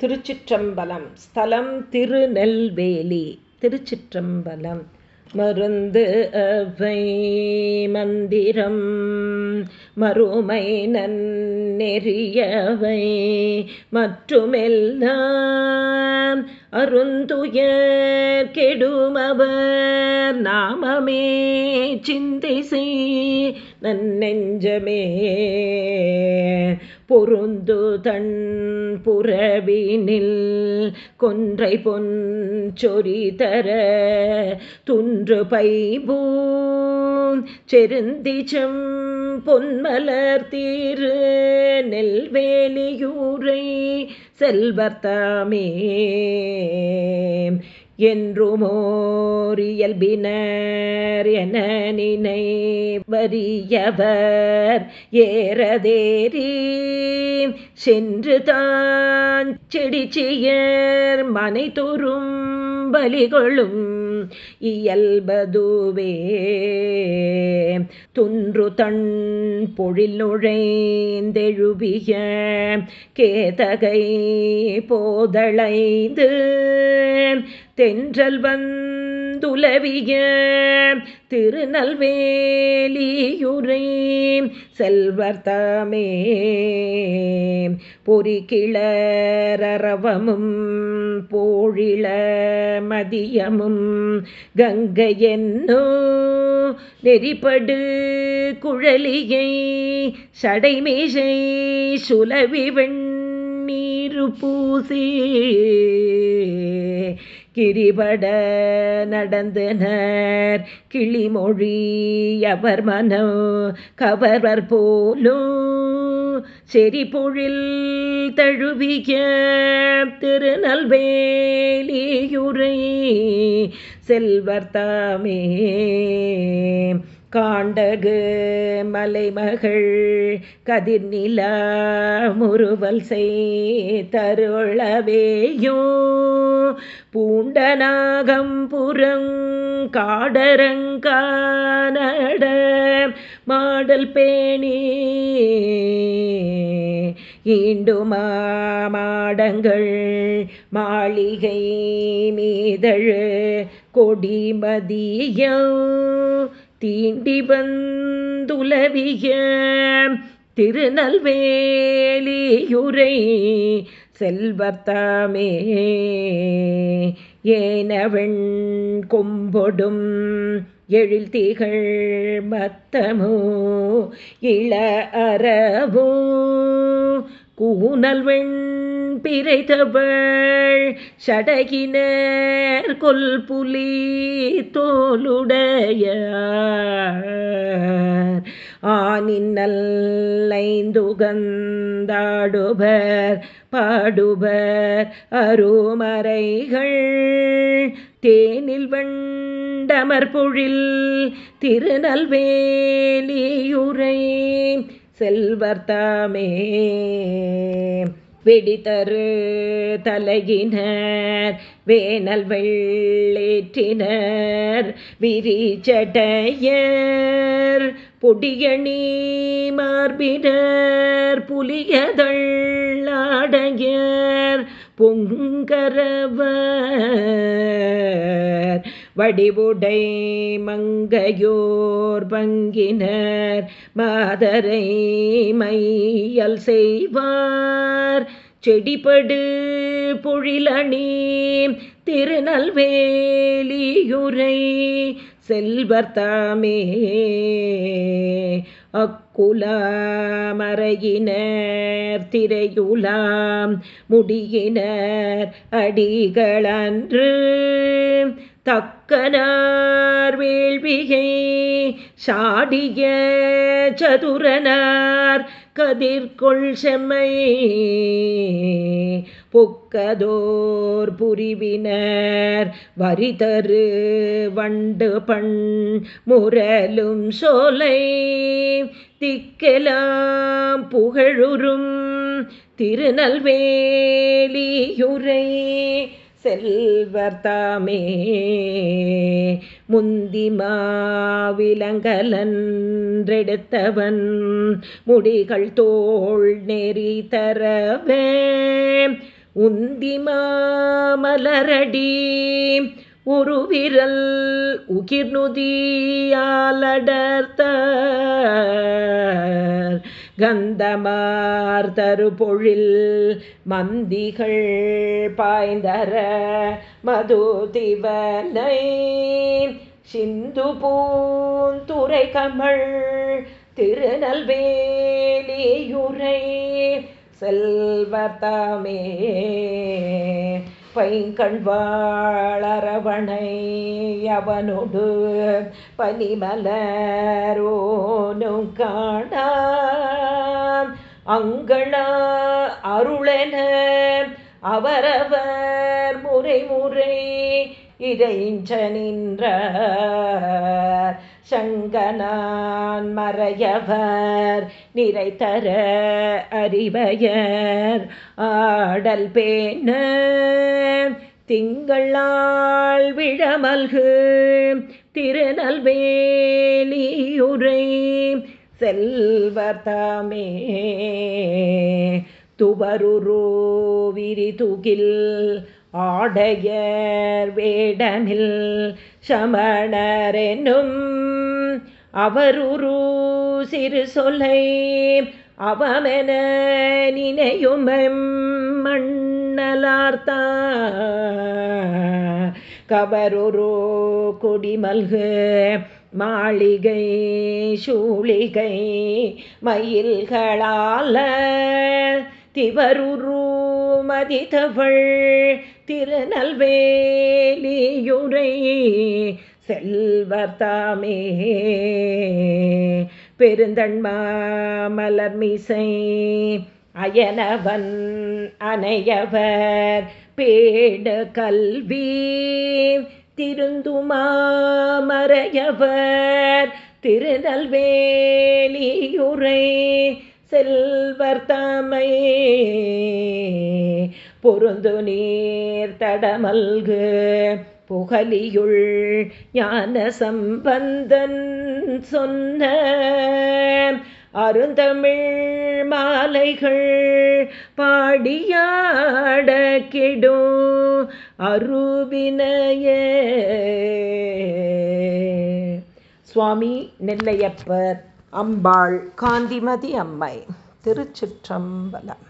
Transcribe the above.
திருச்சிற்றம்பலம். ஸ்தலம் திருநெல்வேலி. திருச்சிற்றம்பலம். மருந்து அவை மந்திரம். மறுமை நன்னெறியவை. மற்றுமெல்லாம் அருந்துயர் கெடுமவர். நாமமே சிந்தை செய் நன்னெஞ்சமே. பொருந்துதன் புறவினில் கொன்றை பொன் சொறி தர துன்று பைபூ செருந்திச்சம் பொன்மலர் தீரு நெல்வேலியூரை செல்வர்த்தாமே என்றுமோர் இயல்பினர் என நினை வரியவர் ஏறதேரி சென்று தான் செடிச்சியர் மனை தோறும் பலிகொள்ளும் இயல்பதுவே. துன்று தன் பொழிலுழைந்தெழுவிய கேதகை போதளைந்து தென்றல் வந்த செந்துலவிய திருநல்வேலியுரை செல்வர் தாமே. பொறிக்கிளரவமும் போழிள மதியமும் கங்கை என்னோ நெறிப்படு குழலியை சடைமேசை சுலவி வெண்ணீரு பூசி கிரிபட நடந்தனர். கிளிமொழி அவர் மனம் கவர்வர் போலும் செறி பொழில் தழுவிய திருநல்வேலியுரை செல்வர் தாமே. காண்டகு மலைமகள் கதிர்நில முறுவல் செய் பூண்டநாகம் பூண்டநாகம் புறங்காடரங்கானட மாடல் பேணி ஈண்டுமா மாடங்கள் மாளிகை மீதழு கொடிமதியம். தீண்டி வந்துலவிய திருநல்வேலியுரை செல்வர்த்தாமே ஏனவெண் கொம்பொடும் எழில் திகழ் மத்தமோ இள அறவோ கூனல் வெண் பிறைத்தவள் சடகினர் கொல் புலி தோலுடைய ஆனின்னல்லைந்துகந்தாடுபர் பாடுபர் அருமறைகள். தேனில் வண்டமர் பொழில் திருநல்வேலியுரை செல்வர் தாமே. வெடிதரு தலையினர் வேனல் வெள்ளேற்றினர் விரிச்சடையர் பொடியணி மார்பினர் புலியதள்ளாடையர் பொங்கரவர். வடிவுடை மங்கையோர் பங்கினர் மாதரை மையல் செய்வார். செடிபடு பொழிலணி திருநல்வேலியுரை செல்வர் தாமே. அக்குலாமறையினர் திரையுலாம் முடியினர் அடிகளன்று. தக்கனார் வேள்விகை சாடிய சதுரனார் கதிர்கொள் செம்மை பொக்கதோர் புரிவினர் வரிதரு வண்டு பண் முரலும் சோலை திக்கெலாம் புகழுறும் திருநல்வேலியுரை செல்வர் தாமே முந்தி முடிகள் தோள் நெறி தரவே. உந்திமா மலரடி உருவிரல் உகிர்நுதியாலடர்த்த கந்தமார் தருபொழில் மந்திகள் பாய்ந்தர மதுதிவனை சிந்து பூந்துரை கமள் திருநல்வேலியுரை செல்வர்த்தாமே பைங்கண்வாளரவணை அவனோடு பனிமலரோனும் காண அங்கண அருளென அவரவர் முறை முறை இறைஞ்ச நின்ற சங்கனான் மறையவர் நிறைத்தர அறிவையர். ஆடல் பேன திங்களால் விழமல்கு திருநல்வேலியுரை செல்வர் தாமே துவருரோ விரிதுகில் ஆடையர் வேடமில் சமணரெனும் அவருரு சிறு சொல்லை அவமென நினையுமெம் கண்ணலார்த்தா. கபருரு கொடிமல்கு மாளிகை சூளிகை மயில்களால. திவருரு மதித்தவள் திருநல்வேலியுரை செல்வர்த்தாமே பெருந்தன்மா மலர்மிசை அயனவன் அனையவர் பேட கல்வி திருந்துமாமறையவர் திருநல்வேலியுரை செல்வர் தமை பொருந்து நீர் தடமல்கு புகலியுள் ஞான சம்பந்தன் சொன்ன அருந்தமிழ் மாலைகள் பாடியாட கெடும் அருவினைய. சுவாமி நெல்லையப்பர் அம்பாள் காந்திமதி அம்மை திருச்சிற்றம்பலம்.